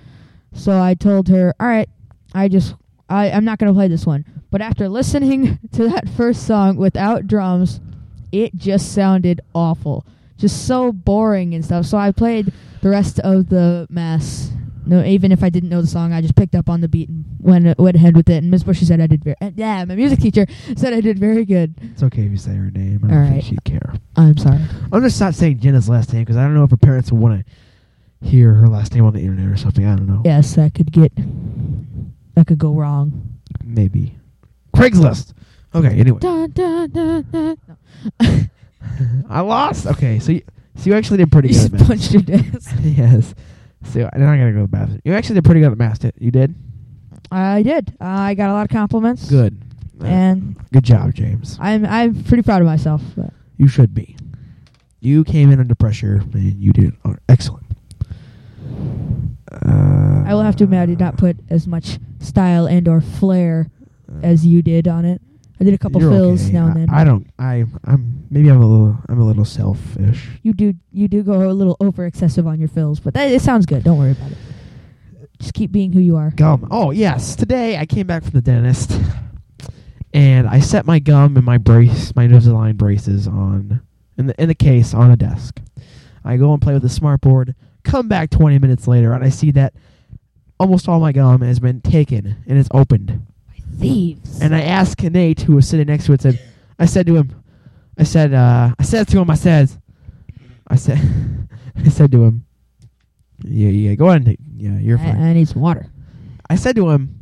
So I told her, "All right, I just I I'm not gonna play this one. But after listening <laughs> to that first song without drums, it just sounded awful, just so boring and stuff. So I played the rest of the mass. No, even if I didn't know the song, I just picked up on the beat and went went ahead with it. And Miss Bushy said I did very. Uh, yeah, my music teacher said I did very good. It's okay if you say her name. I don't All think right. she'd care. I'm sorry. I'm just not saying Jenna's last name because I don't know if her parents would want to hear her last name on the internet or something. I don't know. Yes, that could get that could go wrong. Maybe. Craigslist. Okay. Anyway, Dun, dun, dun, dun. No. I lost. Okay. So you, so you actually did pretty You good math. punched your <laughs> desk. yes. So now I gotta go to the bathroom. You actually did pretty good at math. did- You did. I did. Uh, I got a lot of compliments. Good. Uh, And good job, James. I'm I'm pretty proud of myself. But You should be. You came in under pressure and you did uh, excellent. Uh, I will have to admit I did not put as much style and or flair as you did on it. I did a couple You're fills okay. now and then. I, don't. I. I'm. Maybe I'm a little. I'm a little selfish. you do you do go a little over excessive on your fills, but that, it sounds good. Don't worry about it. Just keep being who you are. Gum. Oh yes. Today I came back from the dentist, and I set my gum and my brace, my Invisalign braces on in the in the case on a desk. I go and play with the smart board. Come back 20 minutes later, and I see that almost all my gum has been taken and it's opened. Thieves. And I asked Nate, who was sitting next to it, said, I said to him, I said, uh, I said to him, I said, I said, <laughs> I said to him, yeah, yeah, go ahead, Nate. Yeah, you're I, fine. I need some water. I said to him,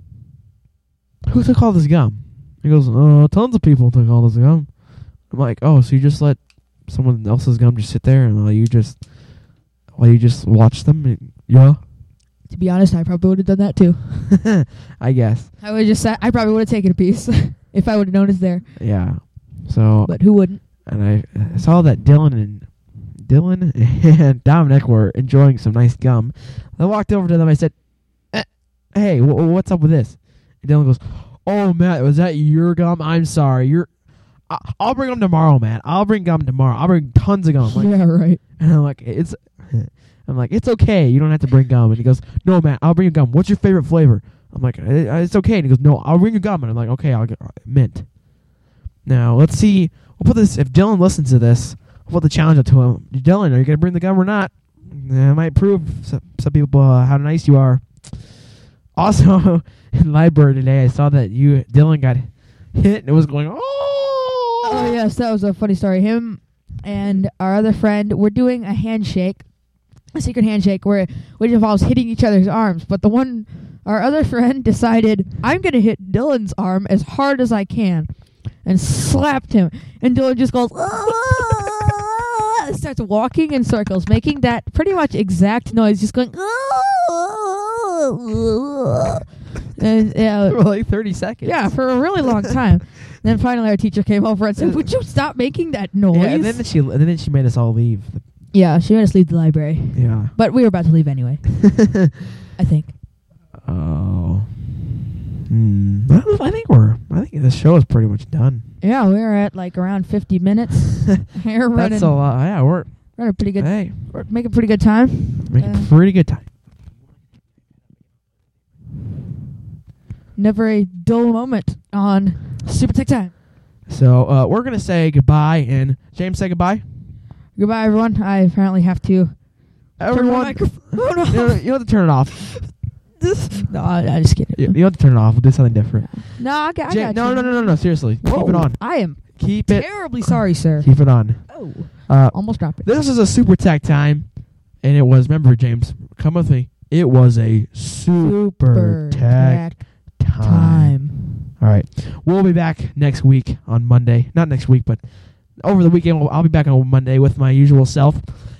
who took all this gum? He goes, uh, tons of people took all this gum. I'm like, oh, so you just let someone else's gum just sit there and you just, while you just watch them? And- yeah, To be honest, I probably would have done that too. <laughs> I guess. I would just sat, I probably would have taken a piece <laughs> if I would have known it's there. Yeah. So But who wouldn't? and I, I saw that Dylan and Dylan and <laughs> Dominic were enjoying some nice gum. I walked over to them. I said, eh, "Hey, wh- what's up with this?" And Dylan goes, "Oh, Matt, was that your gum? I'm sorry. You're. I- I'll bring them tomorrow, man. I'll bring gum tomorrow. I'll bring tons of gum." Like, yeah, right. And I'm like, "It's." I'm like, "It's okay. You don't have to bring gum." And he goes, "No, man, I'll bring you gum. What's your favorite flavor?" I'm like, "Eh, "It's okay." And he goes, "No, I'll bring you gum." And I'm like, "Okay, I'll get uh, mint." Now let's see. We'll put this. If Dylan listens to this, we'll put the challenge up to him. Dylan, are you gonna bring the gum or not? That might prove some, some people uh, how nice you are. Also, <laughs> in library today, I saw that you Dylan got hit and it was going. Oh. Oh yes, that was a funny story. Him and our other friend were doing a handshake, a secret handshake where which involves hitting each other's arms. But the one, our other friend <laughs> decided I'm gonna hit Dylan's arm as hard as I can, and slapped him. And Dylan just goes. "Ah!" starts walking in circles, making that pretty much exact noise, just going. "Ah!" and yeah, <laughs> For like 30 seconds. yeah, for a really long time. <laughs> then finally, our teacher came over and said, "Would you stop making that noise?" Yeah, and then she and then she made us all leave. Yeah, she made us leave the library, Yeah. but we were about to leave anyway. <laughs> I think. oh. Hmm. I don't- I think we're. I think the show is pretty much done. Yeah, we're at like around fifty minutes. <laughs> we're running, That's a lot. Yeah, we're. running pretty good. Hey, We're making pretty good time. making Uh, pretty good time. Never a dull moment on Super Tech Time. So uh, we're gonna say goodbye, and James say goodbye. Goodbye, everyone. I apparently have to turn my Everyone, <laughs> you, you have to turn it off. <laughs> no, I, I just kidding. You, you have to turn it off. We'll do something different. No, I got, I got no, you. no, no, no, no. Seriously, Whoa, keep it on. I am Keep it. terribly sorry, sir. Keep it on. Oh, Uh, almost dropped it. this is a super tech time, and it was. Remember, James, come with me. It was a super, tech, time. time. All right, we'll be back next week on Monday. Not next week, but over the weekend. I'll be back on Monday with my usual self,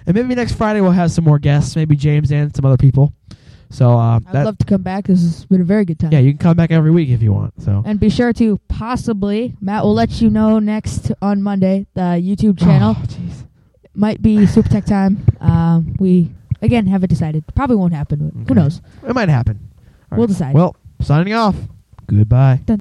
and maybe next Friday we'll have some more guests. Maybe James and some other people. So uh, I'd love to come back. This has been a very good time. yeah, you can come back every week if you want. So And be sure to possibly, Matt will let you know next on Monday, the YouTube channel Oh, jeez. might be Super Tech Time. Um, we, again, haven't decided. Probably won't happen, but who knows? it might happen. All We'll right. decide. Well, signing off. Goodbye. Dun.